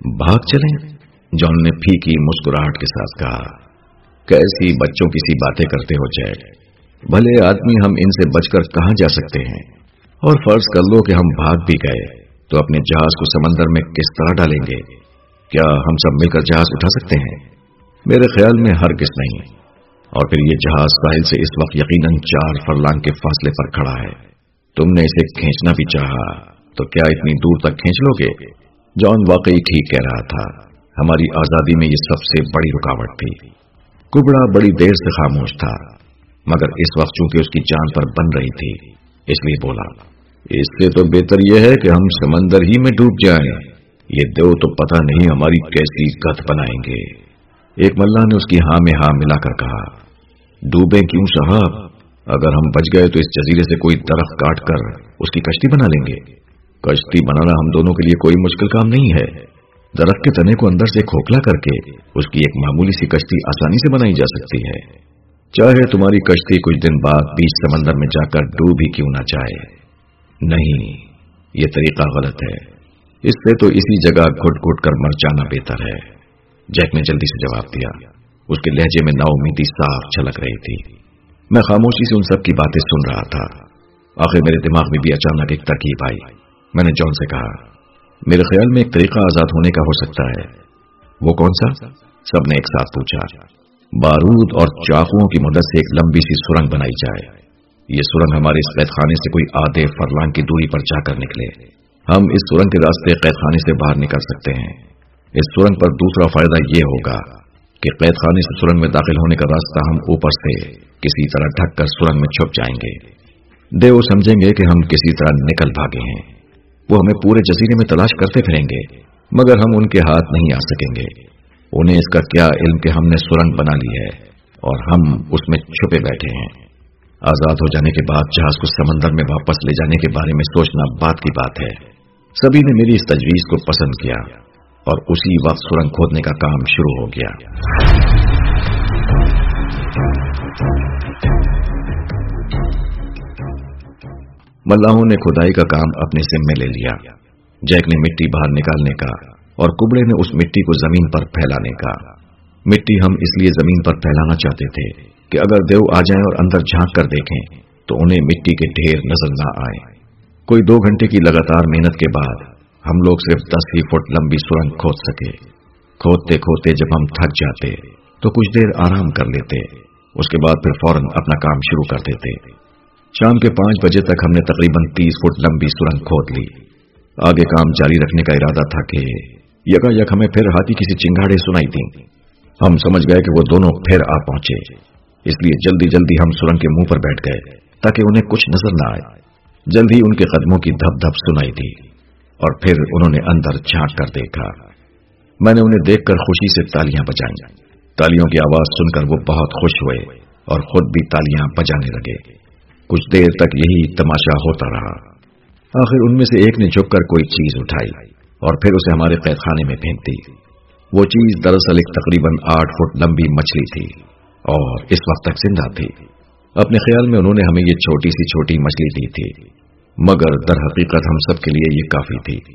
بھاگ چلیں جان نے پھیکی مسکراہٹ کے ساتھ کہا، کیسی بچوں کی سی باتیں کرتے ہو جائے بھلے آدمی ہم ان سے بچ کر کہاں جا سکتے ہیں؟ اور فرض کر لو کہ ہم بھاگ بھی گئے، تو اپنے جہاز کو سمندر میں کس طرح ڈالیں گے؟ کیا ہم سب مل کر جہاز اٹھا سکتے ہیں؟ میرے خیال میں ہر کس نہیں۔ اور پھر یہ جہاز ساحل سے اس وقت یقیناً چار فرلانگ کے فاصلے پر کھڑا ہے۔ تم نے اسے کھینچنا بھی چاہا، تو کیا اتنی دور تک کھینچ لو گے؟ جان واقعی ٹھیک کہہ رہا تھا۔ ہماری آزادی میں یہ سب سے بڑی رکاوٹ تھی۔ کبڑا بڑی دیر سے خاموش تھا، مگر اس وقت چونکہ اس کی جان پر بن رہی تھی، اس لیے بولا، اس سے تو بہتر یہ ہے کہ ہم سمندر ہی میں ڈوب جائیں۔ یہ دو تو پتہ نہیں ہماری کیسی گت بنائیں گے۔ ایک ملا نے اس کی ہاں میں ہاں ملا کر کہا ڈوبے کیوں صاحب؟ اگر ہم بچ گئے تو اس جزیرے سے کوئی درخت کاٹ کر اس کی کشتی بنا لیں گے۔ کشتی بنانا ہم دونوں کے لیے کوئی مشکل کام نہیں ہے۔ درخت کے تنے کو اندر سے کھوکھلا کر کے اس کی ایک معمولی سی کشتی آسانی سے بنائی جا سکتی ہے۔ چاہے تمہاری کشتی کچھ دن بعد بیچ سمندر میں جا کر ڈوب ہی کیوں نہ چاہے نہیں، یہ طریقہ غلط ہے۔ اس سے تو اسی جگہ گھٹ گھٹ کر مر جانا بہتر ہے۔ جیک نے جلدی سے جواب دیا۔ اس کے لہجے میں نا امیدی صاف چھلک رہی تھی۔ میں خاموشی سے ان سب کی باتیں سن رہا تھا۔ آخر میرے دماغ میں بھی اچانک ایک ترکیب آئی۔ میں نے جون سے کہا، میرے خیال میں ایک طریقہ آزاد ہونے کا ہو سکتا ہے۔ وہ کون سا؟ سب نے ایک ساتھ پوچھا۔ بارود اور چاقوؤں کی مدد سے ایک لمبی سی سرنگ بنائی جائے۔ یہ سرنگ ہمارے اس قید خانے سے کوئی آدھے فرلانگ کی دوری پر جا کر نکلے۔ ہم اس سرنگ کے راستے قید خانے سے باہر نکل سکتے ہیں۔ اس سرنگ پر دوسرا فائدہ یہ ہوگا کہ قید خانے سے سرنگ میں داخل ہونے کا راستہ ہم اوپر سے کسی طرح ڈھک کر سرنگ میں چھپ جائیں گے۔ دیو سمجھیں گے کہ ہم کسی طرح نکل بھاگے ہیں۔ وہ ہمیں پورے جزیرے میں تلاش کرتے پھریں گے، مگر ہم ان کے ہاتھ نہیں آ سکیں گے۔ انہیں اس کا کیا علم کہ ہم نے سرنگ بنا لی ہے اور ہم اس میں چھپے بیٹھے ہیں۔ آزاد ہو جانے کے بعد جہاز کو سمندر میں واپس لے جانے کے بارے میں سوچنا بات کی بات ہے۔ سبھی نے میری اس تجویز کو پسند کیا اور اسی وقت سرنگ کھودنے کا کام شروع ہو گیا۔ ملاحوں نے کھدائی کا کام اپنے ذمے لے لیا۔ جیک نے مٹی باہر نکالنے کا اور کبڑے نے اس مٹی کو زمین پر پھیلانے کا۔ مٹی ہم اس لیے زمین پر پھیلانا چاہتے تھے کہ اگر دیو آ جائیں اور اندر جھانک کر دیکھیں تو انہیں مٹی کے ڈھیر نظر نہ آئے کوئی دو گھنٹے کی لگاتار محنت کے بعد ہم لوگ صرف دس ہی فٹ لمبی سرنگ کھود سکے۔ کھودتے کھودتے جب ہم تھک جاتے تو کچھ دیر آرام کر لیتے، اس کے بعد پھر فوراً اپنا کام شروع کر دیتے۔ شام کے پانچ بجے تک ہم نے تقریباً تیس فٹ لمبی سرنگ کھود لی۔ آگے کام جاری رکھنے کا ارادہ تھا کہ یکا یک ہمیں پھر ہاتھی کسی چنگاڑے سنائی تھی ہم سمجھ گئے کہ وہ دونوں پھر آ پہنچے۔ اس لیے جلدی جلدی ہم سرنگ کے منہ پر بیٹھ گئے تاکہ انہیں کچھ نظر نہ آئے۔ جلد ہی ان کے قدموں کی دھپ دھپ سنائی تھی اور پھر انہوں نے اندر جھانک کر دیکھا۔ میں نے انہیں دیکھ کر خوشی سے تالیاں بجائیں۔ تالیوں کی آواز سن کر وہ بہت خوش ہوئے اور خود بھی تالیاں بجانے لگے۔ کچھ دیر تک یہی تماشا ہوتا رہا۔ آخر ان میں سے ایک نے جھک کر کوئی چیز اٹھائی اور پھر اسے ہمارے قید خانے میں پھینک دی وہ چیز دراصل ایک تقریباً آٹھ فٹ لمبی مچھلی تھی اور اس وقت تک زندہ تھی۔ اپنے خیال میں انہوں نے ہمیں یہ چھوٹی سی چھوٹی مچھلی دی تھی، مگر در حقیقت ہم سب کے لیے یہ کافی تھی۔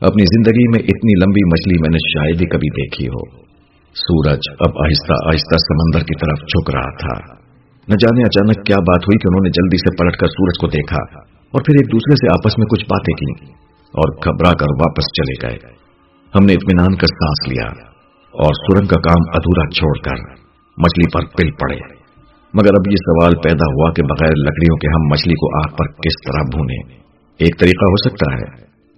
اپنی زندگی میں اتنی لمبی مچھلی میں نے شاید ہی کبھی دیکھی ہو۔ سورج اب آہستہ آہستہ سمندر کی طرف جھک رہا تھا۔ نہ جانے اچانک کیا بات ہوئی کہ انہوں نے جلدی سے پلٹ کر سورج کو دیکھا اور پھر ایک دوسرے سے آپس میں کچھ باتیں کی اور گھبرا کر واپس چلے گئے۔ ہم نے اطمینان کا سانس لیا اور سورنگ کا کام ادھورا چھوڑ کر مچھلی پر پل پڑے۔ مگر اب یہ سوال پیدا ہوا کہ بغیر لکڑیوں کے ہم مچھلی کو آگ پر کس طرح بھونے۔ ایک طریقہ ہو سکتا ہے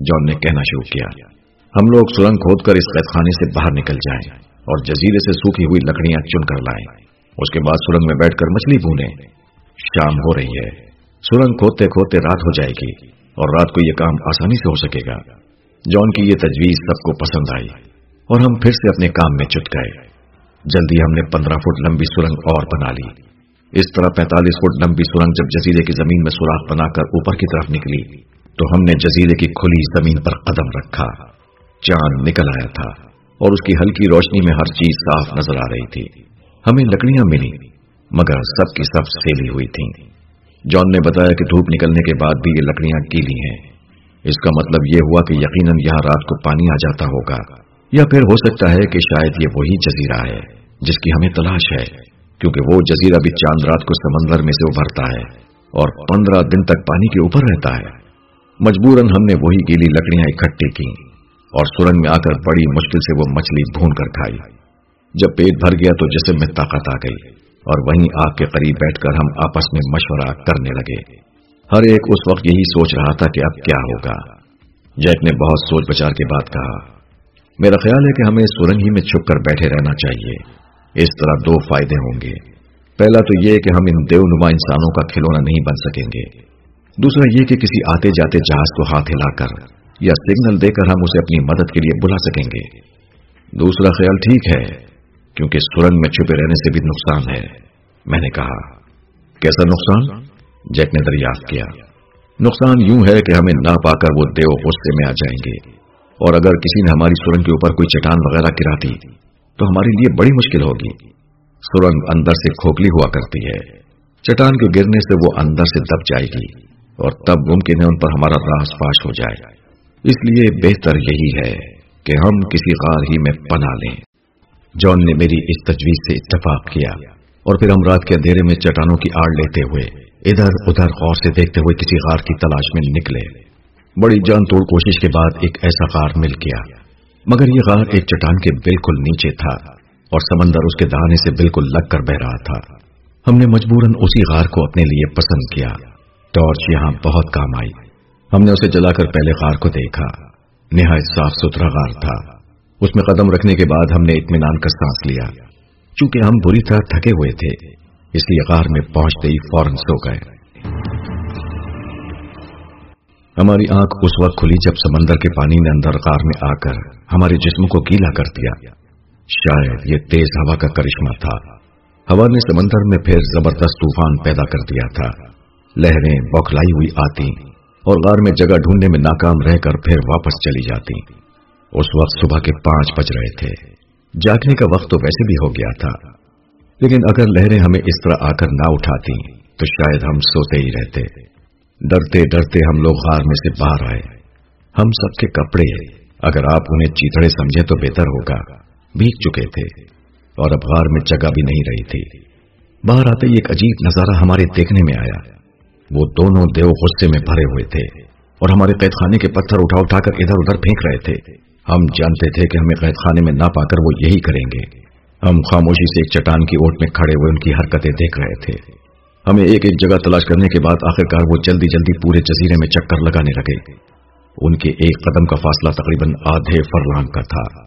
جون نے کہنا شروع کیا۔ ہم لوگ سرنگ کھود کر اس قید خانے سے باہر نکل جائیں اور جزیرے سے سوکھی ہوئی لکڑیاں چن کر لائیں۔ اس کے بعد سرنگ میں بیٹھ کر مچھلی بھولیں شام ہو رہی ہے۔ سرنگ کھوتے کھوتے رات ہو جائے گی اور رات کو یہ کام آسانی سے ہو سکے گا۔ جون کی یہ تجویز سب کو پسند آئی اور ہم پھر سے اپنے کام میں چٹ گئے جلدی ہم نے پندرہ فٹ لمبی سرنگ اور بنا لی۔ اس طرح پینتالیس فٹ لمبی سرنگ جب جزیرے کی زمین میں سوراخ بنا کر اوپر کی طرف نکلی، تو ہم نے جزیرے کی کھلی زمین پر قدم رکھا۔ چاند نکل آیا تھا اور اس کی ہلکی روشنی میں ہر چیز صاف نظر آ رہی تھی۔ ہمیں لکڑیاں ملی مگر سب کی سب سیلی ہوئی تھیں۔ جان نے بتایا کہ دھوپ نکلنے کے بعد بھی یہ لکڑیاں گیلی ہیں۔ اس کا مطلب یہ ہوا کہ یقیناً یہاں رات کو پانی آ جاتا ہوگا، یا پھر ہو سکتا ہے کہ شاید یہ وہی جزیرہ ہے جس کی ہمیں تلاش ہے، کیونکہ وہ جزیرہ بھی چاند رات کو سمندر میں سے ابھرتا ہے اور پندرہ دن تک پانی کے اوپر رہتا ہے۔ مجبوراً ہم نے وہی گیلی لکڑیاں اکٹھی کی اور سرنگ میں آ کر بڑی مشکل سے وہ مچھلی بھون کر کھائی۔ جب پیٹ بھر گیا تو جسم میں طاقت آ گئی اور وہیں آگ کے قریب بیٹھ کر ہم آپس میں مشورہ کرنے لگے۔ ہر ایک اس وقت یہی سوچ رہا تھا کہ اب کیا ہوگا۔ جیک نے بہت سوچ بچار کے بعد کہا، میرا خیال ہے کہ ہمیں سرنگ ہی میں چھپ کر بیٹھے رہنا چاہیے۔ اس طرح دو فائدے ہوں گے۔ پہلا تو یہ کہ ہم ان دیو نما انسانوں کا کھلونا نہیں بن سکیں گے۔ دوسرا یہ کہ کسی آتے جاتے جہاز کو ہاتھ ہلا کر یا سگنل دے کر ہم اسے اپنی مدد کے لیے بلا سکیں گے۔ دوسرا خیال ٹھیک ہے کیونکہ سرنگ میں چھپے رہنے سے بھی نقصان ہے۔ میں نے کہا، کیسا نقصان؟ جیک نے دریافت کیا۔ نقصان یوں ہے کہ ہمیں نہ پا کر وہ دیو غصے میں آ جائیں گے۔ اور اگر کسی نے ہماری سرنگ کے اوپر کوئی چٹان وغیرہ گرا دی، تو ہمارے لیے بڑی مشکل ہوگی۔ سرنگ اندر سے کھوکھلی ہوا کرتی ہے۔ چٹان کے گرنے سے وہ اندر سے دب جائے گی اور تب ممکن ہے ان پر ہمارا راس پاش ہو جائے۔ اس لیے بہتر یہی ہے کہ ہم کسی غار ہی میں پنا لیں۔ جان نے میری اس تجویز سے اتفاق کیا اور پھر ہم رات کے اندھیرے میں چٹانوں کی آڑ لیتے ہوئے ادھر ادھر غور سے دیکھتے ہوئے کسی غار کی تلاش میں نکلے۔ بڑی جان توڑ کوشش کے بعد ایک ایسا غار مل گیا۔ مگر یہ غار ایک چٹان کے بالکل نیچے تھا اور سمندر اس کے دہانے سے بالکل لگ کر بہ رہا تھا۔ ہم نے مجبوراً اسی غار کو اپنے لیے پسند کیا۔ ٹارچ یہاں بہت کام آئی۔ ہم نے اسے جلا کر پہلے غار کو دیکھا۔ نہایت صاف ستھرا غار تھا۔ اس میں قدم رکھنے کے بعد ہم نے اطمینان کا سانس لیا۔ چونکہ ہم بری طرح تھکے ہوئے تھے، اس لیے غار میں پہنچتے ہی فوراً سو گئے۔ ہماری آنکھ اس وقت کھلی جب سمندر کے پانی نے اندر غار میں آ کر ہمارے جسم کو گیلا کر دیا۔ شاید یہ تیز ہوا کا کرشمہ تھا۔ ہوا نے سمندر میں پھر زبردست طوفان پیدا کر دیا تھا۔ لہریں بوکھلائی ہوئی آتی اور غار میں جگہ ڈھونڈنے میں ناکام رہ کر پھر واپس چلی جاتی۔ اس وقت صبح کے پانچ بج رہے تھے۔ جاگنے کا وقت تو ویسے بھی ہو گیا تھا۔ لیکن اگر لہریں ہمیں اس طرح آ کر نہ اٹھاتی تو شاید ہم سوتے ہی رہتے۔ ڈرتے ڈرتے ہم لوگ غار میں سے باہر آئے۔ ہم سب کے کپڑے، اگر آپ انہیں چیتڑے سمجھے تو بہتر ہوگا۔ بھیگ چکے تھے۔ اور اب غار میں جگہ بھی نہیں رہی تھی۔ باہر آتے ہی ایک عجیب نظارہ ہمارے دیکھنے میں آیا۔ وہ دونوں دیو غصے میں بھرے ہوئے تھے اور ہمارے قید خانے کے پتھر اٹھا اٹھا کر ادھر ادھر پھینک رہے تھے۔ ہم جانتے تھے کہ ہمیں قید خانے میں نہ پا کر وہ یہی کریں گے۔ ہم خاموشی سے ایک چٹان کی اوٹ میں کھڑے ہوئے ان کی حرکتیں دیکھ رہے تھے۔ ہمیں ایک ایک جگہ تلاش کرنے کے بعد آخرکار وہ جلدی جلدی پورے جزیرے میں چکر لگانے لگے۔ ان کے ایک قدم کا فاصلہ تقریباً آدھے فرلان کا تھا۔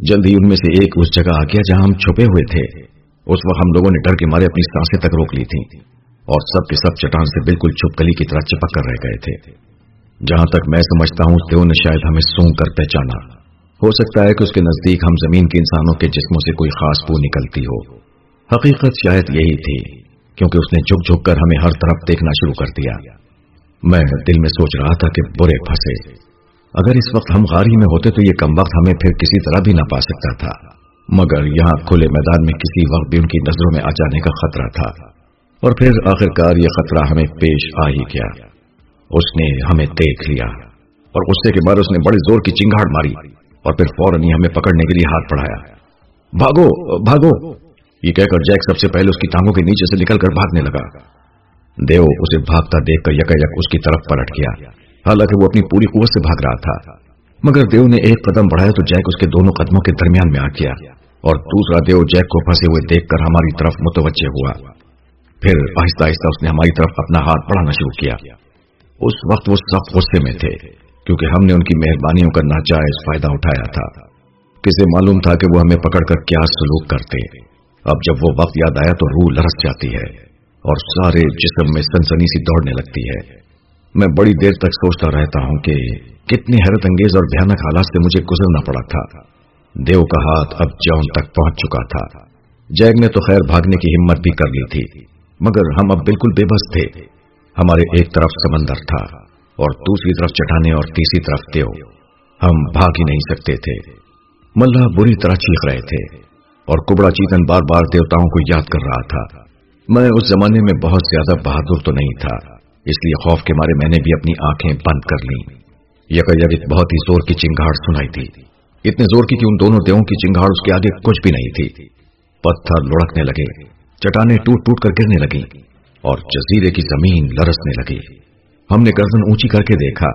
جلد ہی ان میں سے ایک اس جگہ آ گیا جہاں ہم چھپے ہوئے تھے۔ اس وقت ہم لوگوں نے ڈر کے مارے اپنی سانسیں تک روک لی تھی اور سب کے سب چٹان سے بالکل چھپکلی کی طرح چپک کر رہ گئے تھے۔ جہاں تک میں سمجھتا ہوں دیو نے شاید ہمیں سونگ کر پہچانا۔ ہو سکتا ہے کہ اس کے نزدیک ہم زمین کے انسانوں کے جسموں سے کوئی خاص بو نکلتی ہو۔ حقیقت شاید یہی تھی، کیونکہ اس نے جھک جھک کر ہمیں ہر طرف دیکھنا شروع کر دیا۔ میں دل میں سوچ رہا تھا کہ برے پھنسے۔ اگر اس وقت ہم غاری میں ہوتے تو یہ کم وقت ہمیں پھر کسی طرح بھی نہ پا سکتا تھا۔ مگر یہاں کھلے میدان میں کسی وقت بھی ان کی نظروں میں آ جانے کا خطرہ تھا۔ اور پھر آخرکار یہ خطرہ ہمیں پیش آ ہی گیا۔ اس نے ہمیں دیکھ لیا اور غصے کے بعد اس نے بڑے زور کی چنگاڑ ماری اور پھر فوراً ہی ہمیں پکڑنے کے لیے ہاتھ بڑھایا۔ بھاگو بھاگو۔ یہ کہہ کر جیک سب سے پہلے اس کی ٹانگوں کے نیچے سے نکل کر بھاگنے لگا۔ دیو اسے بھاگتا دیکھ کر یک یک اس کی طرف پلٹ گیا۔ حالانکہ وہ اپنی پوری قوت سے بھاگ رہا تھا۔ مگر دیو نے ایک قدم بڑھایا تو جیک اس کے دونوں قدموں کے درمیان میں آ گیا۔ اور دوسرا دیو جیک کو پھنسے ہوئے دیکھ کر ہماری طرف متوجہ ہوا۔ پھر آہستہ آہستہ اس نے ہماری طرف اپنا ہاتھ بڑھانا شروع کیا۔ اس وقت وہ سخت غصے میں تھے، کیونکہ ہم نے ان کی مہربانیوں کا ناجائز فائدہ اٹھایا تھا۔ کسے معلوم تھا کہ وہ ہمیں پکڑ کر کیا سلوک کرتے۔ اب جب وہ وقت یاد آیا تو روح لرس جاتی ہے اور سارے جسم میں سنسنی سی دوڑنے لگتی ہے۔ میں بڑی دیر تک سوچتا رہتا ہوں کہ کتنی حیرت انگیز اور بھیانک حالات سے مجھے گزرنا پڑا تھا۔ دیو کا ہاتھ اب جون تک پہنچ چکا تھا۔ جیگ نے تو خیر بھاگنے کی ہمت بھی کر لی تھی، مگر ہم اب بالکل بے بس تھے۔ ہمارے ایک طرف سمندر تھا اور دوسری طرف چٹانے اور تیسری طرف دیو۔ ہم بھاگ ہی نہیں سکتے تھے۔ ملا بری طرح چیخ رہے تھے اور کبڑا چیتن بار بار دیوتاؤں کو یاد کر رہا تھا۔ میں اس زمانے میں بہت زیادہ بہادر تو نہیں تھا، اس لیے خوف کے مارے میں نے بھی اپنی آنکھیں بند کر لی یک بہت ہی زور کی چنگاڑ سنائی تھی۔ اتنے زور کی کہ ان دونوں دیووں کی چنگاڑ اس کے آگے کچھ بھی نہیں تھی۔ پتھر لڑکنے لگے چٹانیں ٹوٹ ٹوٹ کر گرنے لگی اور جزیرے کی زمین لرسنے لگی۔ ہم نے گردن اونچی کر کے دیکھا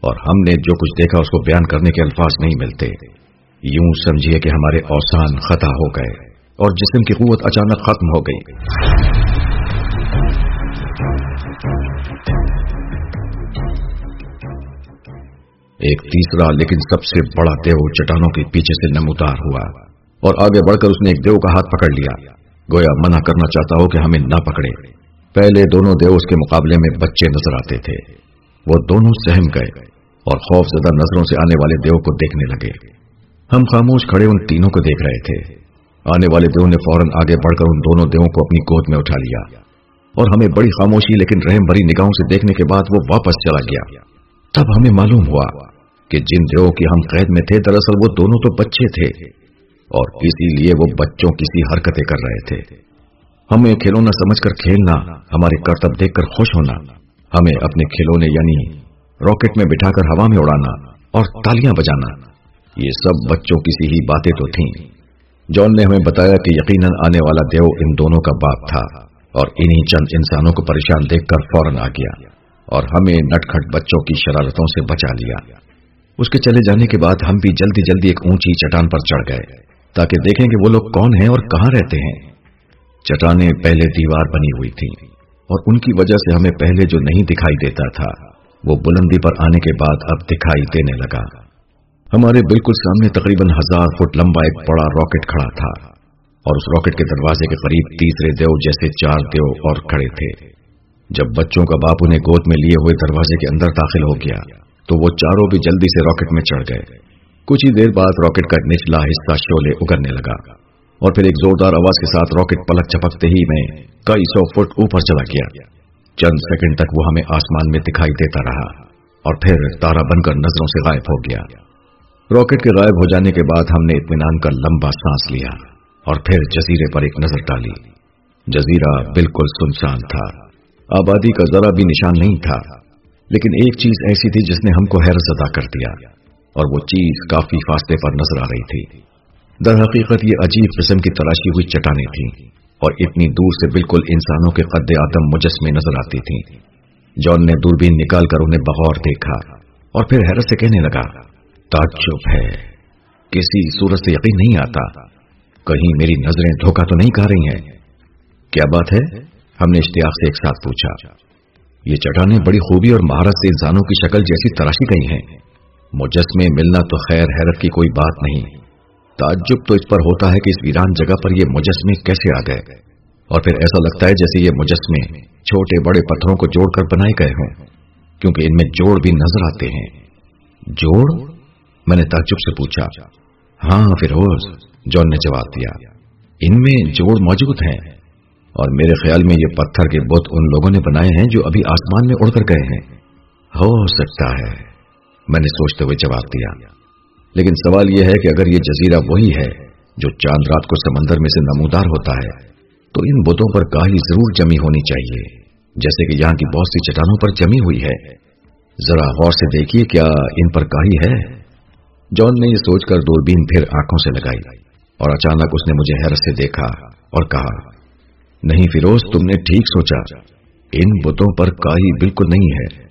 اور ہم نے جو کچھ دیکھا اس کو بیان کرنے کے الفاظ نہیں ملتے۔ یوں سمجھیے کہ ہمارے اوسان خطا ہو گئے اور جسم کی قوت اچانک ختم ہو گئی۔ ایک تیسرا لیکن سب سے بڑا دیو چٹانوں کے پیچھے سے نمودار ہوا اور آگے بڑھ کر اس نے ایک دیو کا ہاتھ پکڑ لیا۔ گویا منع کرنا چاہتا ہو کہ ہمیں نہ پکڑے۔ پہلے دونوں دیو اس کے مقابلے میں بچے نظر آتے تھے۔ وہ دونوں سہم گئے اور خوف زدہ نظروں سے آنے والے دیو کو دیکھنے لگے۔ ہم خاموش کھڑے ان تینوں کو دیکھ رہے تھے۔ آنے والے دیو نے فوراً آگے بڑھ کر ان دونوں دیووں کو اپنی گود میں اٹھا لیا۔ اور ہمیں بڑی خاموشی لیکن رحم بری نگاہوں سے دیکھنے کے بعد وہ واپس چلا گیا۔ تب ہمیں معلوم ہوا کہ جن دیو کی ہم قید میں تھے، دراصل وہ دونوں تو بچے تھے اور اسی لیے وہ بچوں کی سی حرکتیں کر رہے تھے۔ ہمیں کھلونا سمجھ کر کھیلنا، ہمارے کرتب دیکھ کر خوش ہونا، ہمیں اپنے کھلونے یعنی راکٹ میں بٹھا کر ہوا میں اڑانا اور تالیاں بجانا۔ یہ سب بچوں کی سی ہی باتیں تو تھیں۔ جان نے ہمیں بتایا کہ یقیناً آنے والا دیو ان دونوں کا باپ تھا اور انہی چند انسانوں کو پریشان دیکھ کر فوراً آ گیا اور ہمیں نٹکھٹ بچوں کی شرارتوں سے بچا لیا۔ اس کے چلے جانے کے بعد ہم بھی جلدی جلدی ایک اونچی چٹان پر چڑھ گئے تاکہ دیکھیں کہ وہ لوگ کون ہیں اور کہاں رہتے ہیں۔ چٹانیں پہلے دیوار بنی ہوئی تھی اور ان کی وجہ سے ہمیں پہلے جو نہیں دکھائی دیتا تھا، وہ بلندی پر آنے کے بعد اب دکھائی دینے لگا۔ ہمارے بالکل سامنے تقریباً ہزار فٹ لمبا ایک بڑا راکٹ کھڑا تھا اور اس راکٹ کے دروازے کے قریب تیسرے دیو جیسے چار دیو اور کھڑے تھے۔ جب بچوں کا باپ انہیں گود میں لیے ہوئے دروازے کے اندر داخل ہو گیا، تو وہ چاروں بھی جلدی سے راکٹ میں چڑھ گئے۔ کچھ ہی دیر بعد راکٹ کا نچلا حصہ شولے اگرنے لگا۔ اور پھر ایک زوردار آواز کے ساتھ راکٹ پلک چپکتے ہی میں کئی سو فٹ اوپر چلا گیا۔ چند سیکنڈ تک وہ ہمیں آسمان میں دکھائی دیتا رہا اور پھر تارا بن کر نظروں سے غائب ہو گیا۔ راکٹ کے غائب ہو جانے کے بعد ہم نے اطمینان کا لمبا سانس لیا اور پھر جزیرے پر ایک نظر ڈالی۔ جزیرہ بالکل سنسان تھا۔ آبادی کا ذرا بھی نشان نہیں تھا۔ لیکن ایک چیز ایسی تھی جس نے ہم کو حیرت ادا کر دیا اور وہ چیز کافی فاصلے پر نظر آ رہی تھی۔ در حقیقت یہ عجیب قسم کی تلاشی ہوئی چٹانیں تھیں اور اتنی دور سے بالکل انسانوں کے قد آدم مجسمے نظر آتی تھیں۔ جون نے دوربین نکال کر انہیں بغور دیکھا اور پھر حیرت سے کہنے لگا، تعجب ہے۔ کسی صورت سے یقین نہیں آتا۔ کہیں میری نظریں دھوکہ تو نہیں کھا رہی ہیں۔ کیا بات ہے؟ ہم نے اشتیاق سے ایک ساتھ پوچھا۔ یہ چٹانیں بڑی خوبی اور مہارت سے انسانوں کی شکل جیسی تراشی گئی ہیں۔ مجسمے ملنا تو خیر، حیرت کی کوئی بات نہیں۔ تعجب تو اس پر ہوتا ہے کہ اس ویران جگہ پر یہ مجسمے کیسے آ گئے؟ اور پھر ایسا لگتا ہے جیسے یہ مجسمے چھوٹے بڑے پتھروں کو جوڑ کر بنائے گئے ہوں، کیونکہ ان میں جوڑ بھی نظر آتے ہیں۔ جوڑ؟ میں نے تعجب سے پوچھا۔ ہاں فیروز جون نے جواب دیا۔ ان میں جوڑ موجود ہیں۔ اور میرے خیال میں یہ پتھر کے بت ان لوگوں نے بنائے ہیں جو ابھی آسمان میں اڑ کر گئے ہیں۔ ہو سکتا ہے، میں نے سوچتے ہوئے جواب دیا۔ لیکن سوال یہ ہے کہ اگر یہ جزیرہ وہی ہے جو چاند رات کو سمندر میں سے نمودار ہوتا ہے، تو ان بتوں پر کاہی ضرور جمی ہونی چاہیے۔ جیسے کہ یہاں کی بہت سی چٹانوں پر جمی ہوئی ہے۔ ذرا غور سے دیکھیے کیا ان پر کاہی ہے۔ جان نے یہ سوچ کر دوربین پھر آنکھوں سے لگائی اور اچانک اس نے مجھے حیرت سے دیکھا اور کہا، نہیں فیروز، تم نے ٹھیک سوچا۔ ان بتوں پر کائی بالکل نہیں ہے۔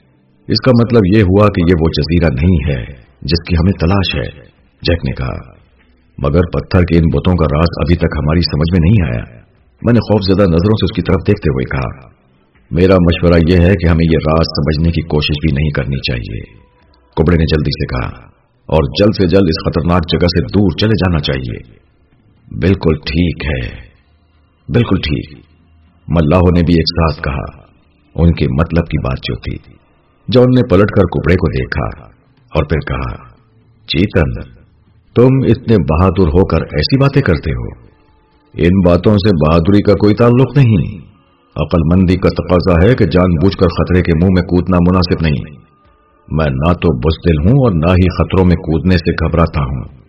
اس کا مطلب یہ ہوا کہ یہ وہ جزیرہ نہیں ہے۔ جس کی ہمیں تلاش ہے، جیک نے کہا۔ مگر پتھر کے ان بتوں کا راز ابھی تک ہماری سمجھ میں نہیں آیا۔ میں نے خوف زدہ نظروں سے اس کی طرف دیکھتے ہوئے کہا، میرا مشورہ یہ ہے کہ ہمیں یہ راز سمجھنے کی کوشش بھی نہیں کرنی چاہیے۔ کبڑے نے جلدی سے کہا، اور جلد سے جلد اس خطرناک جگہ سے دور چلے جانا چاہیے۔ بالکل ٹھیک ہے۔ بالکل ٹھیک۔ ملاحوں نے بھی ایک ساتھ کہا۔ ان کے مطلب کی بات جو تھی جون نے پلٹ کر کپڑے کو دیکھا۔ اور پھر کہا، چیتن، تم اتنے بہادر ہو کر ایسی باتیں کرتے ہو۔ ان باتوں سے بہادری کا کوئی تعلق نہیں۔ عقل مندی کا تقاضا ہے کہ جان بوجھ کر خطرے کے منہ میں کودنا مناسب نہیں۔ میں نہ تو بزدل ہوں اور نہ ہی خطروں میں کودنے سے گھبراتا ہوں۔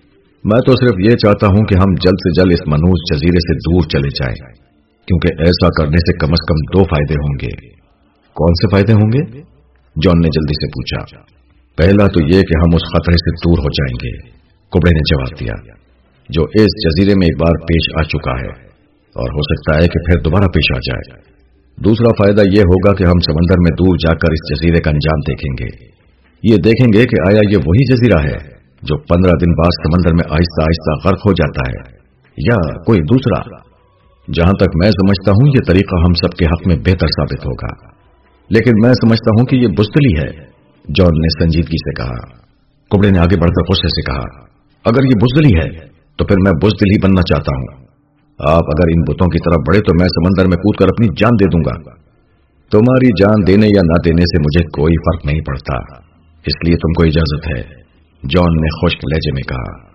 میں تو صرف یہ چاہتا ہوں کہ ہم جلد سے جلد اس منوس جزیرے سے دور چلے جائیں، کیونکہ ایسا کرنے سے کم از کم دو فائدے ہوں گے۔ کون سے فائدے ہوں گے؟ جان نے جلدی سے پوچھا۔ پہلا تو یہ کہ ہم اس خطرے سے دور ہو جائیں گے کبڑے نے جواب دیا، جو اس جزیرے میں ایک بار پیش آ چکا ہے، اور ہو سکتا ہے کہ پھر دوبارہ پیش آ جائے۔ دوسرا فائدہ یہ ہوگا کہ ہم سمندر میں دور جا کر اس جزیرے کا انجام دیکھیں گے۔ یہ دیکھیں گے کہ آیا یہ وہی جزیرہ ہے جو پندرہ دن بعد سمندر میں آہستہ آہستہ غرق ہو جاتا ہے، یا کوئی دوسرا۔ جہاں تک میں سمجھتا ہوں، یہ طریقہ ہم سب کے حق میں بہتر ثابت ہوگا۔ لیکن میں سمجھتا ہوں کہ یہ بستلی ہے۔ جارج نے سنجیدگی سے کہا کبڑے نے آگے بڑھ کر غصے سے کہا، اگر یہ بزدلی ہے، تو پھر میں بزدل ہی بننا چاہتا ہوں۔ آپ اگر ان بتوں کی طرف بڑھے تو میں سمندر میں کود کر اپنی جان دے دوں گا۔ تمہاری جان دینے یا نہ دینے سے مجھے کوئی فرق نہیں پڑتا۔ اس لیے تم کو اجازت ہے، جان نے خشک لہجے میں کہا۔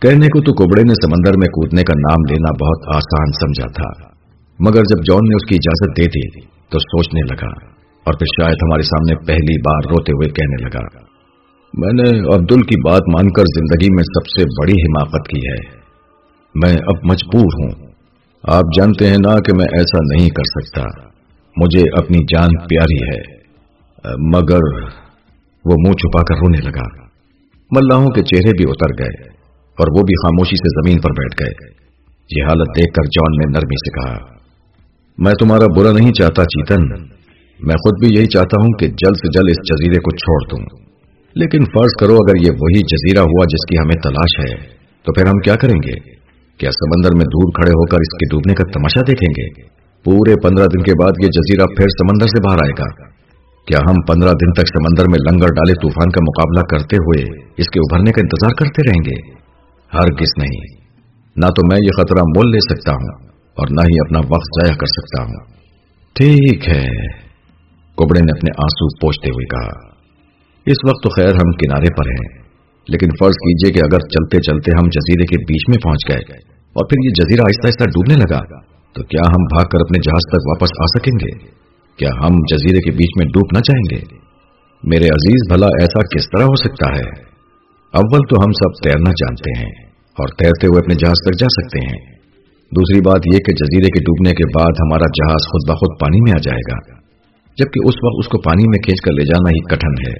کہنے کو تو کبڑے نے سمندر میں کودنے کا نام لینا بہت آسان سمجھا تھا، مگر جب جان نے اس کی اجازت دے دی تو سوچنے لگا۔ اور پھر شاید ہمارے سامنے پہلی بار روتے ہوئے کہنے لگا، میں نے عبدل کی بات مان کر زندگی میں سب سے بڑی حماقت کی ہے. میں اب مجبور ہوں. آپ جانتے ہیں نا کہ میں ایسا نہیں کر سکتا. مجھے اپنی جان پیاری ہے. مگر وہ منہ چھپا کر رونے لگا. ملاحوں کے چہرے بھی اتر گئے اور وہ بھی خاموشی سے زمین پر بیٹھ گئے. یہ حالت دیکھ کر جان نے نرمی سے کہا، میں تمہارا برا نہیں چاہتا چیتن. میں خود بھی یہی چاہتا ہوں کہ جلد سے جلد اس جزیرے کو چھوڑ دوں لیکن فرض کرو اگر یہ وہی جزیرہ ہوا جس کی ہمیں تلاش ہے، تو پھر ہم کیا کریں گے؟ کیا سمندر میں دور کھڑے ہو کر اس کے ڈوبنے کا تماشا دیکھیں گے؟ پورے پندرہ دن کے بعد یہ جزیرہ پھر سمندر سے باہر آئے گا۔ کیا ہم پندرہ دن تک سمندر میں لنگر ڈالے طوفان کا مقابلہ کرتے ہوئے اس کے ابھرنے کا انتظار کرتے رہیں گے؟ ہرگز نہیں۔ نہ تو میں یہ خطرہ مول لے سکتا ہوں اور نہ ہی اپنا وقت ضائع کر سکتا ہوں۔ ٹھیک ہے۔ کوبڑے نے اپنے آنسو پوچھتے ہوئے کہا، اس وقت تو خیر ہم کنارے پر ہیں، لیکن فرض کیجیے کہ اگر چلتے چلتے ہم جزیرے کے بیچ میں پہنچ گئے اور پھر یہ جزیرہ آہستہ آہستہ ڈوبنے لگا، تو کیا ہم بھاگ کر اپنے جہاز تک واپس آ سکیں گے؟ کیا ہم جزیرے کے بیچ میں ڈوب نہ جائیں گے؟ میرے عزیز، بھلا ایسا کس طرح ہو سکتا ہے؟ اول تو ہم سب تیرنا جانتے ہیں اور تیرتے ہوئے اپنے جہاز تک جا سکتے ہیں۔ دوسری بات یہ کہ جزیرے کے ڈوبنے کے بعد ہمارا جہاز خود بخود پانی میں آ جائے گا۔ جبکہ اس وقت اس کو پانی میں کھینچ کر لے جانا ہی کٹھن ہے۔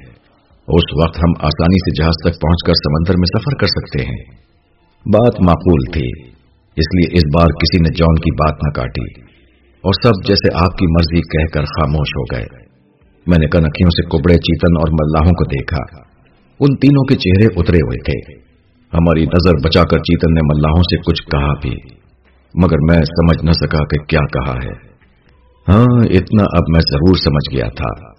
اس وقت ہم آسانی سے جہاز تک پہنچ کر سمندر میں سفر کر سکتے ہیں۔ بات معقول تھی، اس لیے اس بار کسی نے جان کی بات نہ کاٹی۔ اور سب جیسے آپ کی مرضی کہہ کر خاموش ہو گئے۔ میں نے کنکھیوں سے کبڑے، چیتن اور ملاحوں کو دیکھا۔ ان تینوں کے چہرے اترے ہوئے تھے۔ ہماری نظر بچا کر چیتن نے ملاحوں سے کچھ کہا بھی، مگر میں سمجھ نہ سکا کہ کیا کہا ہے۔ ہاں اتنا اب میں ضرور سمجھ گیا تھا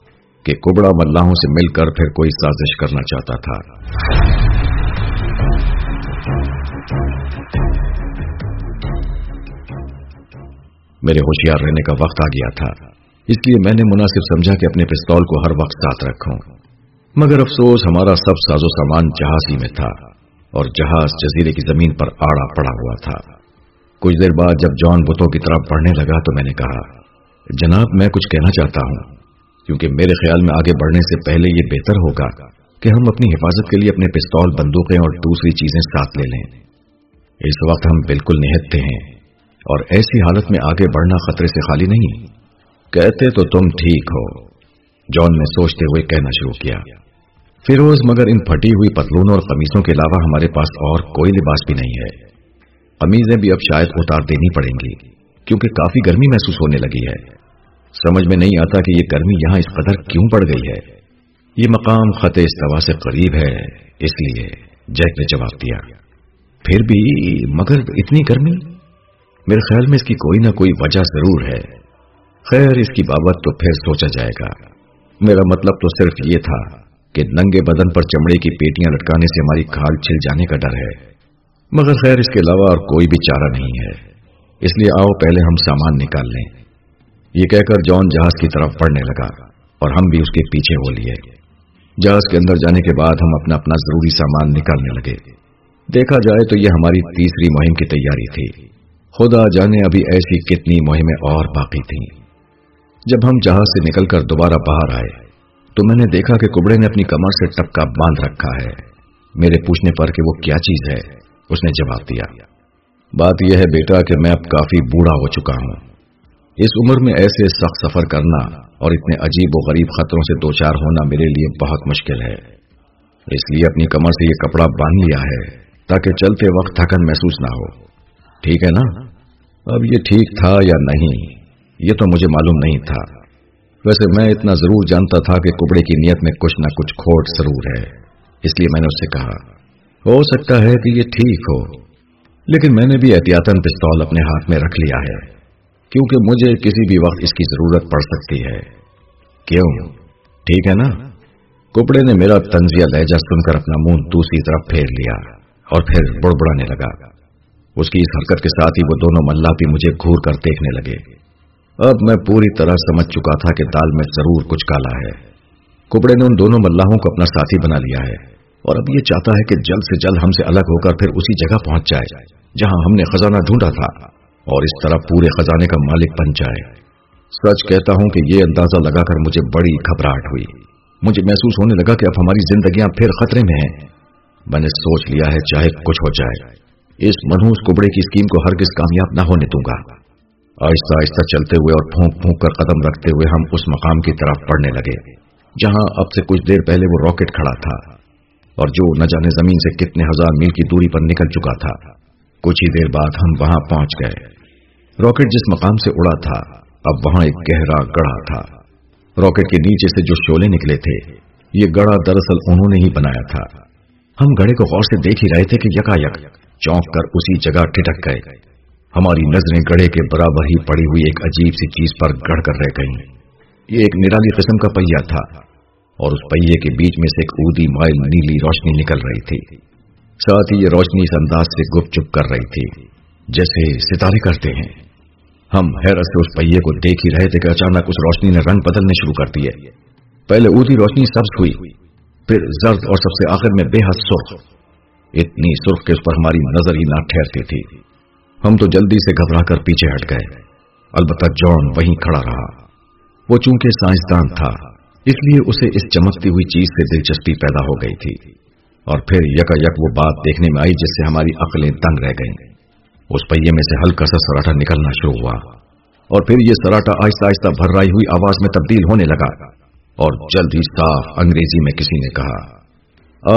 کہ کبڑا ملاحوں سے مل کر پھر کوئی سازش کرنا چاہتا تھا۔ میرے ہوشیار رہنے کا وقت آ گیا تھا، اس لیے میں نے مناسب سمجھا کہ اپنے پستول کو ہر وقت ساتھ رکھوں۔ مگر افسوس، ہمارا سب ساز و سامان جہاز ہی میں تھا اور جہاز جزیرے کی زمین پر آڑا پڑا ہوا تھا۔ کچھ دیر بعد جب جان بتوں کی طرف بڑھنے لگا تو میں نے کہا جناب، میں کچھ کہنا چاہتا ہوں، کیونکہ میرے خیال میں آگے بڑھنے سے پہلے یہ بہتر ہوگا کہ ہم اپنی حفاظت کے لیے اپنے پستول، بندوقیں اور دوسری چیزیں ساتھ لے لیں۔ اس وقت ہم بالکل نہتے ہیں اور ایسی حالت میں آگے بڑھنا خطرے سے خالی نہیں۔ کہتے تو تم ٹھیک ہو، جان نے سوچتے ہوئے کہنا شروع کیا۔ فیروز، مگر ان پھٹی ہوئی پتلونوں اور قمیضوں کے علاوہ ہمارے پاس اور کوئی لباس بھی نہیں ہے۔ قمیضیں بھی اب شاید اتار دینی پڑیں گی، کیونکہ کافی گرمی محسوس ہونے لگی ہے۔ سمجھ میں نہیں آتا کہ یہ گرمی یہاں اس قدر کیوں پڑ گئی ہے۔ یہ مقام خط استوا سے قریب ہے، اس لیے جیک نے جواب دیا۔ پھر بھی مگر اتنی گرمی؟ میرے خیال میں اس کی کوئی نہ کوئی وجہ ضرور ہے۔ خیر، اس کی بابت تو پھر سوچا جائے گا۔ میرا مطلب تو صرف یہ تھا کہ ننگے بدن پر چمڑے کی پیٹیاں لٹکانے سے ہماری کھال چھل جانے کا ڈر ہے۔ مگر خیر، اس کے علاوہ اور کوئی بھی چارہ نہیں ہے۔ اس لیے آؤ، پہلے ہم سامان نکال لیں۔ یہ کہہ کر جان جہاز کی طرف پڑنے لگا اور ہم بھی اس کے پیچھے ہو لیے۔ جہاز کے اندر جانے کے بعد ہم اپنا اپنا ضروری سامان نکالنے لگے۔ دیکھا جائے تو یہ ہماری تیسری مہم کی تیاری تھی۔ خدا جانے ابھی ایسی کتنی مہمیں اور باقی تھیں۔ جب ہم جہاز سے نکل کر دوبارہ باہر آئے تو میں نے دیکھا کہ کبڑے نے اپنی کمر سے ٹپکا باندھ رکھا ہے۔ میرے پوچھنے پر کہ وہ کیا چیز ہے، اس نے جواب دیا۔ بات یہ ہے بیٹا کہ میں اب کافی بوڑھا ہو چکا ہوں۔ عمر میں ایسے سخت سفر کرنا اور اتنے عجیب و غریب خطروں سے دو چار ہونا میرے لیے بہت مشکل ہے۔ اس لیے اپنی کمر سے یہ کپڑا باندھ لیا ہے تاکہ چلتے وقت تھکن محسوس نہ ہو۔ ٹھیک ہے نا؟ اب یہ ٹھیک تھا یا نہیں؟ یہ تو مجھے معلوم نہیں تھا۔ ویسے میں اتنا ضرور جانتا تھا کہ کبڑے کی نیت میں کچھ نہ کچھ کھوٹ ضرور ہے۔ اس لیے میں نے اس سے کہا، ہو سکتا ہے کہ یہ ٹھیک ہو، لیکن میں نے بھی احتیاطن پستول اپنے ہاتھ میں رکھ لیا ہے۔ کیونکہ مجھے کسی بھی وقت اس کی ضرورت پڑ سکتی ہے۔ کیوں؟ ٹھیک ہے نا؟ کپڑے نے میرا تنزیہ لہجہ سن کر اپنا منہ دوسری طرف پھیر لیا اور پھر بڑبڑانے لگا۔ اس کی اس حرکت کے ساتھ ہی وہ دونوں ملا بھی مجھے گھور کر دیکھنے لگے۔ اب میں پوری طرح سمجھ چکا تھا کہ دال میں ضرور کچھ کالا ہے۔ کپڑے نے ان دونوں ملاحوں کو اپنا ساتھی بنا لیا ہے۔ اور اب یہ چاہتا ہے کہ جلد سے جلد ہم سے الگ ہو کر پھر اسی جگہ پہنچ جائے جہاں ہم نے خزانہ ڈھونڈا تھا۔ اور اس طرح پورے خزانے کا مالک بن جائے۔ سچ کہتا ہوں کہ یہ اندازہ لگا کر مجھے بڑی گھبراہٹ ہوئی۔ مجھے محسوس ہونے لگا کہ اب ہماری زندگیاں پھر خطرے میں ہیں۔ میں نے سوچ لیا ہے چاہے کچھ ہو جائے۔ اس منہوس کبڑے کی اسکیم کو ہر کس کامیاب نہ ہونے دوں گا۔ آہستہ آہستہ چلتے ہوئے اور پھونک پھونک کر قدم رکھتے ہوئے ہم اس مقام کی طرف پڑنے لگے، جہاں اب سے کچھ دیر پہلے وہ راکٹ کھڑا تھا اور جو نہ جانے زمین سے کتنے ہزار میل کی دوری پر نکل چکا تھا۔ کچھ ہی دیر بعد ہم وہاں پہنچ گئے۔ راکٹ جس مقام سے اڑا تھا، اب وہاں ایک گہرا گڑھا تھا۔ راکٹ کے نیچے سے جو شولے نکلے تھے، یہ گڑا دراصل انہوں نے ہی بنایا تھا۔ ہم گڑے کو غور سے دیکھ ہی رہے تھے کہ یکا یک چونک کر اسی جگہ ٹھٹک گئے۔ ہماری نظریں گڑے کے برابر ہی پڑی ہوئی ایک عجیب سی چیز پر گڑ کر رہ گئیں۔ یہ ایک نرالی قسم کا پہیا تھا اور اس پہیے کے بیچ میں سے ایک اودی مائل نیلی روشنی نکل رہی تھی۔ ساتھ ہی یہ روشنی اس انداز سے گپ چپ کر رہی تھی، جیسے ستارے کرتے ہیں۔ ہم حیرت سے اس پہیے کو دیکھ ہی رہے تھے کہ اچانک اس روشنی نے رنگ بدلنے شروع کر دیے۔ پہلے اودھی روشنی سبز ہوئی، پھر زرد اور سب سے آخر میں بے حد سرخ۔ اتنی سرخ کے اس پر ہماری نظر ہی نہ ٹھہرتی تھی۔ ہم تو جلدی سے گھبرا کر پیچھے ہٹ گئے۔ البتہ جان وہیں کھڑا رہا۔ وہ چونکہ سائنسدان تھا، اس لیے اسے اس چمکتی ہوئی چیز سے دلچسپی پیدا ہو گئی تھی۔ اور پھر یکا یک وہ بات دیکھنے میں آئی جس سے ہماری عقلیں دنگ رہ گئیں۔ اس پہیے میں سے ہلکا سا سراٹا نکلنا شروع ہوا۔ اور پھر یہ سراٹا آہستہ آہستہ بھر رائی ہوئی آواز میں تبدیل ہونے لگا۔ اور جلد ہی صاف انگریزی میں کسی نے کہا،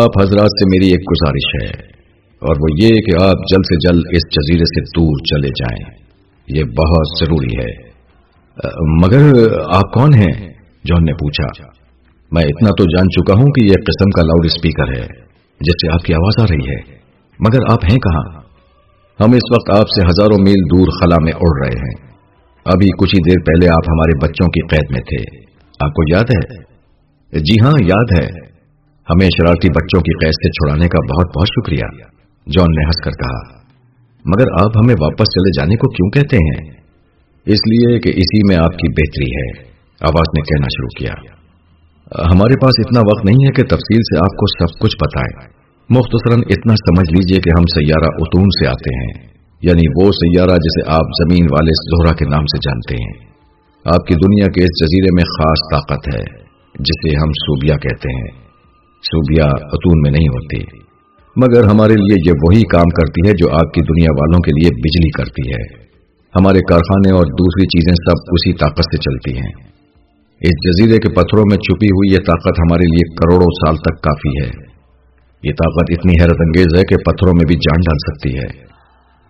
آپ حضرات سے میری ایک گزارش ہے، اور وہ یہ کہ آپ جلد سے جلد اس جزیرے سے دور چلے جائیں۔ یہ بہت ضروری ہے۔ مگر آپ کون ہیں؟ جون نے پوچھا۔ میں اتنا تو جان چکا ہوں کہ یہ قسم کا لاؤڈ اسپیکر ہے۔ جس سے آپ کی آواز آ رہی ہے۔ مگر آپ ہیں کہاں؟ ہم اس وقت آپ سے ہزاروں میل دور خلا میں اڑ رہے ہیں۔ ابھی کچھ ہی دیر پہلے آپ ہمارے بچوں کی قید میں تھے۔ آپ کو یاد ہے؟ جی ہاں یاد ہے۔ ہمیں شرارتی بچوں کی قید سے چھڑانے کا بہت بہت شکریہ، جان نے ہنس کر کہا۔ مگر آپ ہمیں واپس چلے جانے کو کیوں کہتے ہیں؟ اس لیے کہ اسی میں آپ کی بہتری ہے۔ آواز نے کہنا شروع کیا۔ ہمارے پاس اتنا وقت نہیں ہے کہ تفصیل سے آپ کو سب کچھ بتائیں۔ مختصراً اتنا سمجھ لیجیے کہ ہم سیارہ اتون سے آتے ہیں۔ یعنی وہ سیارہ جسے آپ زمین والے زہرا کے نام سے جانتے ہیں۔ آپ کی دنیا کے اس جزیرے میں خاص طاقت ہے، جسے ہم سوبیا کہتے ہیں۔ سوبیا اتون میں نہیں ہوتی۔ مگر ہمارے لیے یہ وہی کام کرتی ہے جو آپ کی دنیا والوں کے لیے بجلی کرتی ہے۔ ہمارے کارخانے اور دوسری چیزیں سب اسی طاقت سے چلتی ہیں۔ اس جزیرے کے پتھروں میں چھپی ہوئی یہ طاقت ہمارے لیے کروڑوں سال تک کافی ہے۔ یہ طاقت اتنی حیرت انگیز ہے کہ پتھروں میں بھی جان ڈال سکتی ہے۔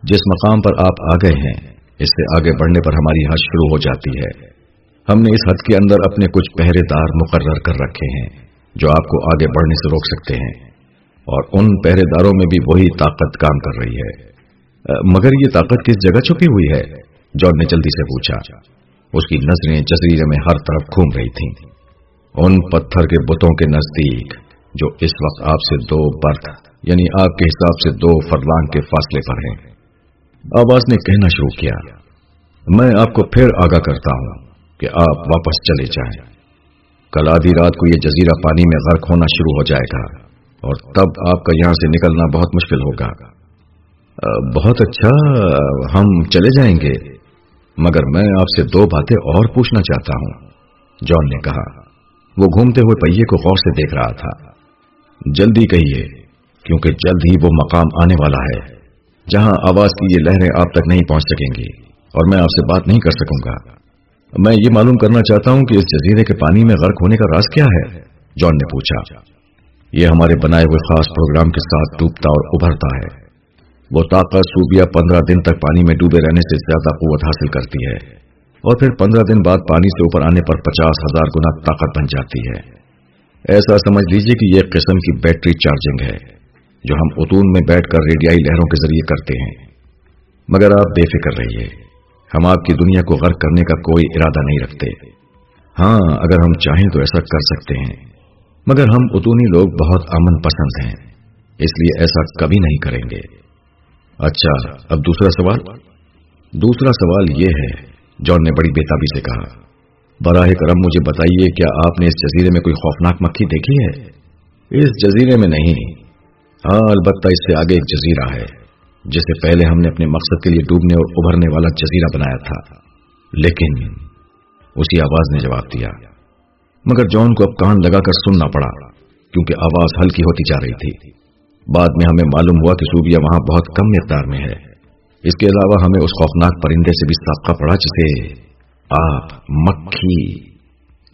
جس مقام پر آپ آ گئے ہیں، اس سے آگے بڑھنے پر ہماری حج شروع ہو جاتی ہے۔ ہم نے اس حد کے اندر اپنے کچھ پہرے دار مقرر کر رکھے ہیں، جو آپ کو آگے بڑھنے سے روک سکتے ہیں۔ اور ان پہرے داروں میں بھی وہی طاقت کام کر رہی ہے۔ مگر یہ طاقت کس جگہ چھپی ہوئی ہے؟ جان نے جلدی سے پوچھا۔ اس کی نظریں جزیرے میں ہر طرف گھوم رہی تھیں۔ ان پتھر کے بتوں کے نزدیک، جو اس وقت آپ سے دو برتھ یعنی آپ کے حساب سے دو فرلان کے فاصلے پر ہیں۔ آواز نے کہنا شروع کیا۔ میں آپ کو پھر آگاہ کرتا ہوں کہ آپ واپس چلے جائیں۔ کل آدھی رات کو یہ جزیرہ پانی میں غرق ہونا شروع ہو جائے گا اور تب آپ کا یہاں سے نکلنا بہت مشکل ہوگا۔ بہت اچھا۔ ہم چلے جائیں گے۔ مگر میں آپ سے دو باتیں اور پوچھنا چاہتا ہوں۔ جان نے کہا، وہ گھومتے ہوئے پہیے کو غور سے دیکھ رہا تھا۔ جلدی کہیے، کیونکہ جلد ہی وہ مقام آنے والا ہے، جہاں آواز کی یہ لہریں آپ تک نہیں پہنچ سکیں گی۔ اور میں آپ سے بات نہیں کر سکوں گا۔ میں یہ معلوم کرنا چاہتا ہوں کہ اس جزیرے کے پانی میں غرق ہونے کا راز کیا ہے۔ جان نے پوچھا، یہ ہمارے بنائے ہوئے خاص پروگرام کے ساتھ ڈوبتا اور ابھرتا ہے۔ وہ طاقت سوبیا پندرہ دن تک پانی میں ڈوبے رہنے سے زیادہ قوت حاصل کرتی ہے اور پھر پندرہ دن بعد پانی سے اوپر آنے پر پچاس ہزار گنا طاقت بن جاتی ہے۔ ایسا سمجھ لیجیے کہ یہ قسم کی بیٹری چارجنگ ہے جو ہم اتون میں بیٹھ کر ریڈیائی لہروں کے ذریعے کرتے ہیں۔ مگر آپ بے فکر رہیے، ہم آپ کی دنیا کو غرق کرنے کا کوئی ارادہ نہیں رکھتے۔ ہاں اگر ہم چاہیں تو ایسا کر سکتے ہیں، مگر ہم اتونی لوگ بہت امن پسند ہیں، اس لیے ایسا کبھی نہیں کریں گے۔ اچھا اب دوسرا سوال؟ دوسرا سوال یہ ہے، جان نے بڑی بےتابی سے کہا، براہ کرم مجھے بتائیے کیا آپ نے اس جزیرے میں کوئی خوفناک مکھی دیکھی ہے؟ اس جزیرے میں نہیں۔ ہاں البتہ اس سے آگے ایک جزیرہ ہے، جسے پہلے ہم نے اپنے مقصد کے لیے ڈوبنے اور ابھرنے والا جزیرہ بنایا تھا، لیکن اسی آواز نے جواب دیا۔ مگر جان کو اب کان لگا کر سننا پڑا، کیونکہ آواز ہلکی ہوتی جا رہی تھی۔ بعد میں ہمیں معلوم ہوا کہ سوبیا وہاں بہت کم مقدار میں ہے۔ اس کے علاوہ ہمیں اس خوفناک پرندے سے بھی سابقہ پڑا جسے آپ مکھی۔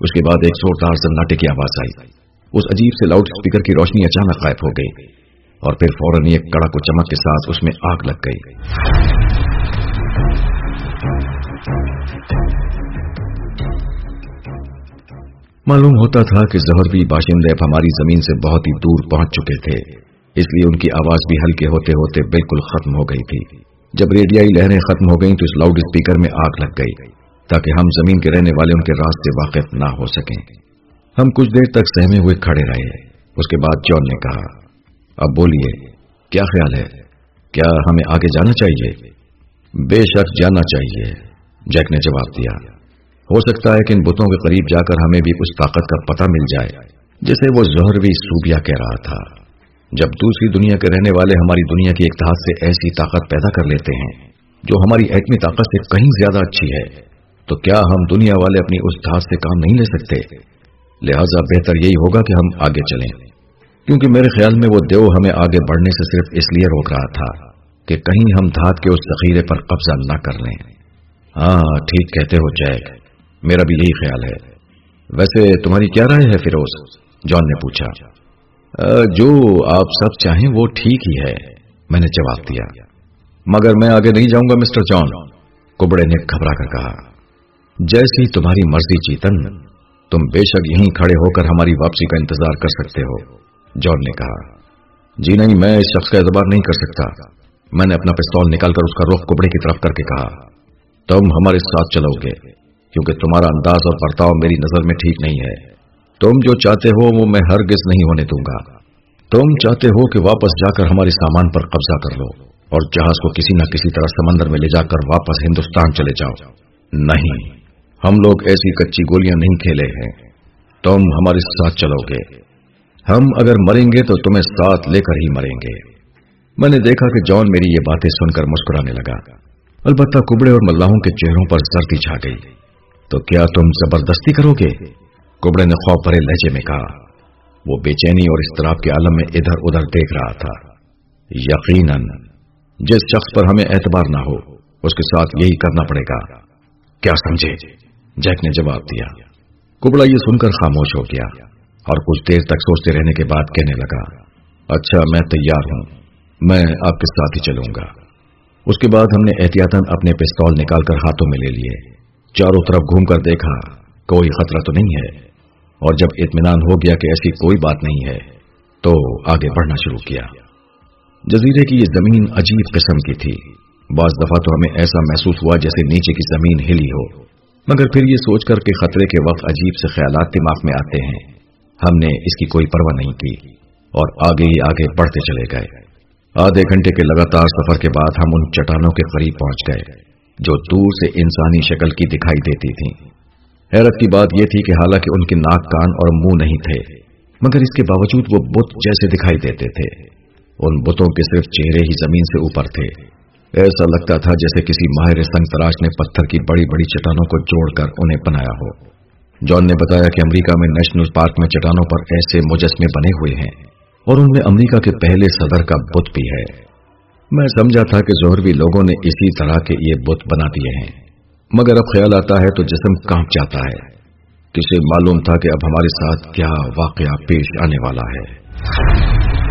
اس کے بعد ایک زوردار سناٹے کی آواز آئی۔ اس عجیب سے لاؤڈ اسپیکر کی روشنی اچانک غائب ہو گئی اور پھر فوراً ایک کڑا کو چمک کے ساتھ اس میں آگ لگ گئی۔ معلوم ہوتا تھا کہ زہروی باشندے اب ہماری زمین سے بہت ہی دور پہنچ چکے تھے۔ اس لیے ان کی آواز بھی ہلکے ہوتے ہوتے بالکل ختم ہو گئی تھی۔ جب ریڈیائی لہریں ختم ہو گئیں تو اس لاؤڈ اسپیکر میں آگ لگ گئی تاکہ ہم زمین کے رہنے والے ان کے راستے واقف نہ ہو سکیں۔ ہم کچھ دیر تک سہمے ہوئے کھڑے رہے۔ اس کے بعد جان نے کہا، اب بولیے، کیا خیال ہے؟ کیا ہمیں آگے جانا چاہیے؟ بے شک جانا چاہیے، جیک نے جواب دیا۔ ہو سکتا ہے کہ ان بتوں کے قریب جا کر ہمیں بھی اس طاقت کا پتہ مل جائے، جسے وہ زہروی سوبیا کہہ رہا تھا۔ جب دوسری دنیا کے رہنے والے ہماری دنیا کی اتحاد سے ایسی طاقت پیدا کر لیتے ہیں، جو ہماری ایٹمی طاقت سے کہیں زیادہ اچھی ہے، تو کیا ہم دنیا والے اپنی اس دھات سے کام نہیں لے سکتے؟ لہذا بہتر یہی ہوگا کہ ہم آگے چلیں۔ کیونکہ میرے خیال میں وہ دیو ہمیں آگے بڑھنے سے صرف اس لیے روک رہا تھا کہ کہیں ہم دھات کے اس ذخیرے پر قبضہ نہ کر لیں۔ ہاں ٹھیک کہتے ہو جیک، میرا بھی یہی خیال ہے۔ ویسے تمہاری کیا رائے ہے فیروز؟ جان نے پوچھا۔ جو آپ سب چاہیں وہ ٹھیک ہی ہے، میں نے جواب دیا۔ مگر میں آگے نہیں جاؤں گا، مسٹر جان کبڑے نے گھبرا کر کہا۔ جیسی تمہاری مرضی چیتن، تم بے شک یہیں کھڑے ہو کر ہماری واپسی کا انتظار کر سکتے ہو۔ جان نے کہا۔ جی نہیں، میں اس شخص کا اعتبار نہیں کر سکتا۔ میں نے اپنا پستول نکال کر اس کا رخ کبڑے کی طرف کر کے کہا۔ تم ہمارے ساتھ چلو گے، کیونکہ تمہارا انداز اور برتاؤ میری نظر میں ٹھیک نہیں ہے۔ تم جو چاہتے ہو وہ میں ہرگز نہیں ہونے دوں گا۔ تم چاہتے ہو کہ واپس جا کر ہمارے سامان پر قبضہ کر لو اور جہاز کو کسی نہ کسی طرح سمندر میں لے جا کر واپس ہندوستان چلے جاؤ۔ نہیں، ہم لوگ ایسی کچی گولیاں نہیں کھیلے ہیں۔ تم ہمارے ساتھ چلو گے۔ ہم اگر مریں گے تو تمہیں ساتھ لے کر ہی مریں گے۔ میں نے دیکھا کہ جان میری یہ باتیں سن کر مسکرانے لگا۔ البتہ کبڑے اور ملاحوں کے چہروں پر سردی چھا گئی۔ تو کیا تم زبردستی کرو گے؟ کبڑے نے خوف بھرے لہجے میں کہا، وہ بے چینی اور استراب کے عالم میں ادھر ادھر دیکھ رہا تھا۔ یقیناً، جس شخص پر ہمیں اعتبار نہ ہو، اس کے ساتھ یہی کرنا پڑے گا۔ کیا سمجھے؟ جیک نے جواب دیا۔ کبڑا یہ سن کر خاموش ہو گیا اور کچھ دیر تک سوچتے رہنے کے بعد کہنے لگا اچھا میں تیار ہوں۔ میں آپ کے ساتھ ہی چلوں گا۔ اس کے بعد ہم نے احتیاطاً اپنے پستول نکال کر ہاتھوں میں لے لیے۔ چاروں طرف گھوم کر دیکھا، کوئی خطرہ تو نہیں ہے۔ اور جب اطمینان ہو گیا کہ ایسی کوئی بات نہیں ہے، تو آگے بڑھنا شروع کیا۔ جزیرے کی یہ زمین عجیب قسم کی تھی۔ بعض دفعہ تو ہمیں ایسا محسوس ہوا جیسے نیچے کی زمین ہلی ہو۔ مگر پھر یہ سوچ کر کے خطرے کے وقت عجیب سے خیالات دماغ میں آتے ہیں۔ ہم نے اس کی کوئی پرواہ نہیں کی اور آگے ہی آگے بڑھتے چلے گئے۔ آدھے گھنٹے کے لگاتار سفر کے بعد ہم ان چٹانوں کے قریب پہنچ گئے، جو دور سے انسانی شکل کی دکھائی دیتی تھی حیرت کی بات یہ تھی کہ حالانکہ ان کے ناک کان اور منہ نہیں تھے، مگر اس کے باوجود وہ بت جیسے دکھائی دیتے تھے۔ ان بتوں کے صرف چہرے ہی زمین سے اوپر تھے۔ ایسا لگتا تھا جیسے کسی ماہر سنگ تراش نے پتھر کی بڑی بڑی چٹانوں کو جوڑ کر انہیں بنایا ہو۔ جان نے بتایا کہ امریکہ میں نیشنل پارک میں چٹانوں پر ایسے مجسمے بنے ہوئے ہیں، اور ان میں امریکہ کے پہلے صدر کا بت بھی ہے۔ میں سمجھا تھا کہ زہروی لوگوں نے اسی طرح کے یہ بت بنا دیے ہیں۔ مگر اب خیال آتا ہے تو جسم کانپ جاتا ہے۔ کسے معلوم تھا کہ اب ہمارے ساتھ کیا واقعہ پیش آنے والا ہے۔ ہے